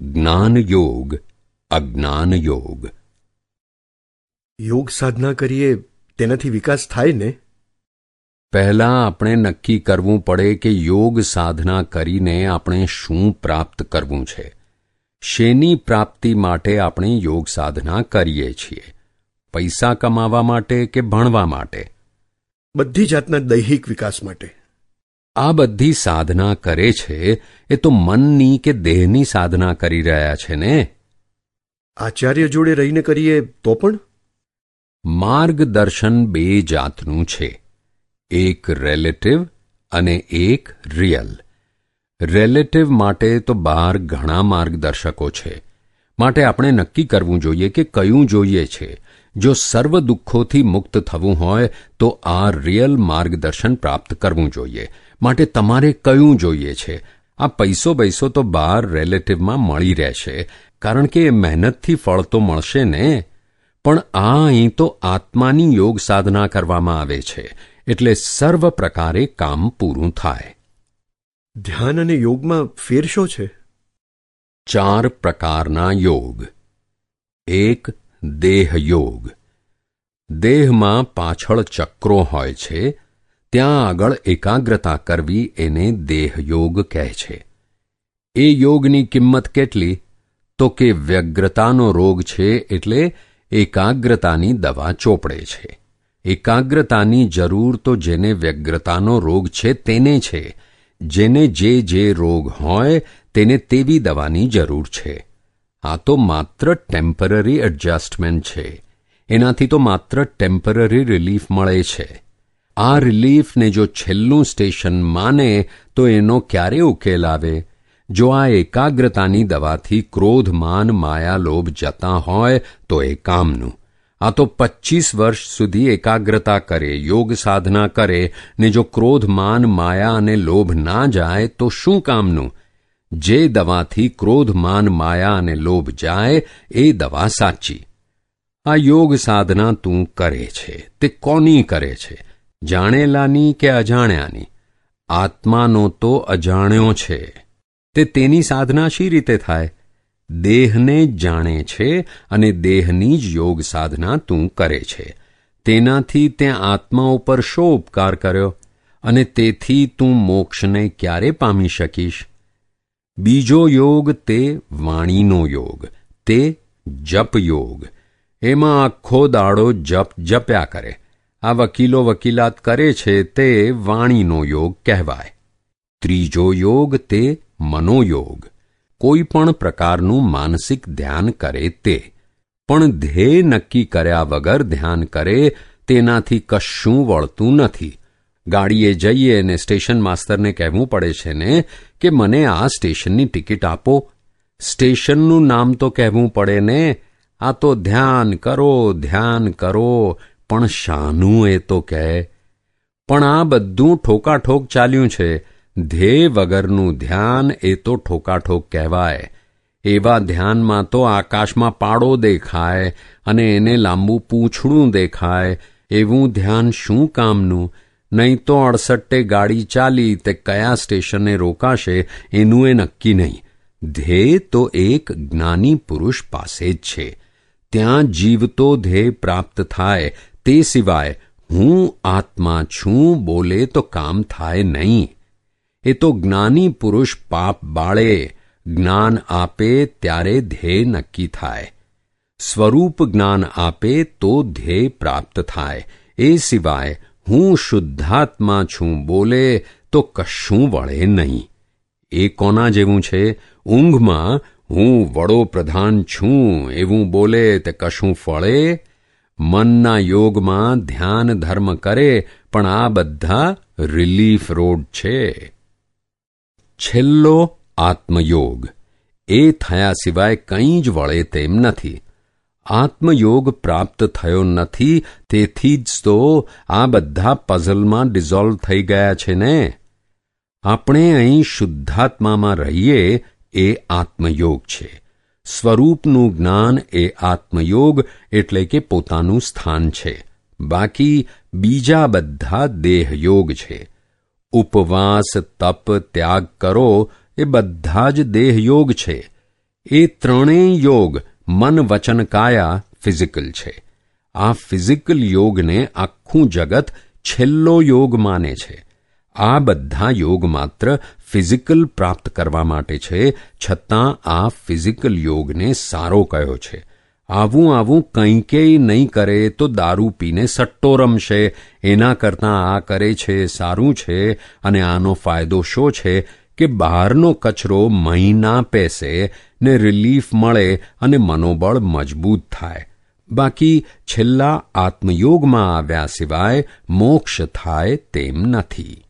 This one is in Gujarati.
જ્ઞાન યોગ અજ્ઞાન યોગ યોગ સાધના કરીએ તેનાથી વિકાસ થાય ને? પહેલા આપણે નક્કી કરવું પડે કે યોગ સાધના કરીને આપણે શું પ્રાપ્ત કરવું છે. શેની પ્રાપ્તિ માટે આપણે યોગ સાધના કરીએ છીએ? પૈસા કમાવા માટે કે ભણવા માટે? બધી જાતના દૈહિક વિકાસ માટે. આ બધી સાધના કરે છે એ તો મનની કે દેહની સાધના કરી રહ્યા છે ને? આચાર્ય જોડે રહીને કરીએ તો પણ? માર્ગદર્શન બે જાતનું છે. એક રિલેટિવ અને એક રિયલ રિલેટિવ માટે તો બહાર ઘણા માર્ગદર્શકો છે. માટે આપણે નક્કી કરવું જોઈએ કે કયું જોઈએ છે. જો સર્વ દુઃખોથી મુક્ત થવું હોય તો આ રિયલ માર્ગદર્શન પ્રાપ્ત કરવું જોઈએ. માટે તમારે કયું જોઈએ છે? આ પૈસો પૈસો તો બહાર રિલેટિવમાં મળી રહેશે કારણ કે એ મહેનતથી ફળ તો મળશે ને. પણ આ અહીં તો આત્માની યોગ સાધના કરવામાં આવે છે એટલે સર્વ પ્રકારે કામ પૂરું થાય. ધ્યાન અને યોગમાં ફેર શો છે? ચાર પ્રકારના યોગ. એક દેહ યોગ દેહમાં પાછળ ચક્રો હોય છે ત્યાં આગળ એકાગ્રતા કરવી એને દેહયોગ કહે છે. એ યોગની કિંમત કેટલી? તો કે વ્યગ્રતાનો રોગ છે એટલે એકાગ્રતાની દવા ચોપડે છે. એકાગ્રતાની જરૂર તો જેને વ્યગ્રતાનો રોગ છે તેને છે. જેને જે જે રોગ હોય તેને તેવી દવાની જરૂર છે. આ તો માત્ર ટેમ્પરરી એડજસ્ટમેન્ટ છે. એનાથી તો માત્ર ટેમ્પરરી રિલીફ મળે છે. આ રિલીફને જો છેલ્લું સ્ટેશન માને, તો એનો ક્યારે ઉકેલ આવે? જો આ એકાગ્રતાની દવાથી ક્રોધ માન માયા લોભ જતા હોય, તો એ કામનું. આ તો પચ્ચીસ વર્ષ સુધી એકાગ્રતા કરે, યોગ સાધના કરે, ને જો ક્રોધ માન માયા અને લોભ ના જાય, તો શું કામનું? જે દવાથી ક્રોધ માન માયા અને લોભ જાય, એ દવા સાચી. આ યોગ સાધના તું કરે છે, તે કોની કરે છે? જાણેલાની કે અજાણ્યાની? આત્માનો તો અજાણ્યો છે. તે તેની સાધના શી રીતે થાય? દેહને જાણે છે અને દેહની જ યોગ સાધના તું કરે છે. તેનાથી તે આત્મા ઉપર શો ઉપકાર કર્યો અને તેથી તું મોક્ષને ક્યારે પામી શકીશ? બીજો યોગ તે વાણીનો યોગ, તે જપ યોગ એમાં આખો દાડો જપ જપ્યા કરે. આ વકીલો વકીલાત કરે છે તે વાણીનો યોગ કહેવાય. ત્રીજો યોગ તે મનોયોગ. કોઈ પણ પ્રકારનું માનસિક ધ્યાન કરે તે. પણ ધ્યેય નક્કી કર્યા વગર ધ્યાન કરે તેનાથી કશું વળતું નથી. ગાડીએ જઈએ અને સ્ટેશન માસ્તરને કહેવું પડે છે ને કે મને આ સ્ટેશનની ટિકિટ આપો. સ્ટેશનનું નામ તો કહેવું પડે ને. આ તો ધ્યાન કરો ધ્યાન કરો પણ શાનું એ તો કહે. પણ આ બધું ઠોકાઠોક ચાલ્યું છે. ધ્યેય વગરનું ધ્યાન એ તો ઠોકાઠોક કહેવાય. એવા ધ્યાનમાં તો આકાશમાં પાડો દેખાય અને એને લાંબુ પૂંછડું દેખાય. એવું ધ્યાન શું કામનું? નહીં તો અડસટ્ટે ગાડી ચાલી તે કયા સ્ટેશને રોકાશે એનું એ નક્કી નહીં. ધ્યેય તો એક જ્ઞાની પુરુષ પાસે જ છે. ત્યાં જીવતો ધ્યેય પ્રાપ્ત થાય. તે સિવાય હું આત્મા છું બોલે તો કામ થાય નહીં. એ તો જ્ઞાની પુરુષ પાપ બાળે, જ્ઞાન આપે ત્યારે ધ્યેય નક્કી થાય. સ્વરૂપ જ્ઞાન આપે તો ધ્યેય પ્રાપ્ત થાય. એ સિવાય હું શુદ્ધાત્મા છું બોલે તો કશું વળે નહીં. એ કોના જેવું છે? ઊંઘમાં હું વડો પ્રધાન છું, એવું બોલે તે કશું ફળે મનના યોગમાં ધ્યાન ધર્મ કરે, પણ આ બધા રિલીફ રોડ છે. છેલ્લો આત્મયોગ. એ થયા સિવાય કંઈ જ વળે તેમ નથી. આત્મયોગ પ્રાપ્ત થયો નથી, તેથી જ તો આ બધા પઝલમાં ડિઝોલ્વ થઈ ગયા છે ને? આપણે અહીં શુદ્ધાત્મામાં રહીએ, એ આત્મયોગ છે. સ્વરૂપનું જ્ઞાન એ આત્મયોગ એટલે કે પોતાનું સ્થાન છે. બાકી બીજા બધા દેહયોગ છે. ઉપવાસ, તપ, ત્યાગ કરો એ બધા જ દેહયોગ છે. એ ત્રણેય યોગ મન વચન કાયા ફિઝિકલ છે. આ ફિઝિકલ યોગને આખું જગત છેલ્લો યોગ માને છે. આ બધા યોગ માત્ર ફિઝિકલ પ્રાપ્ત કરવા માટે છે, છતાં આ ફિઝિકલ યોગને સારો કયો છે. આવું આવું કંઈકેય નહીં કરે તો દારૂ પીને સટ્ટો રમશે. એના કરતાં આ કરે છે, સારું છે, અને આનો ફાયદો શો છે કે બહારનો કચરો મહિના પેસે ને રિલીફ મળે અને મનોબળ મજબૂત થાય. બાકી છેલ્લા આત્મયોગમાં આવ્યા સિવાય મોક્ષ થાય તેમ નથી.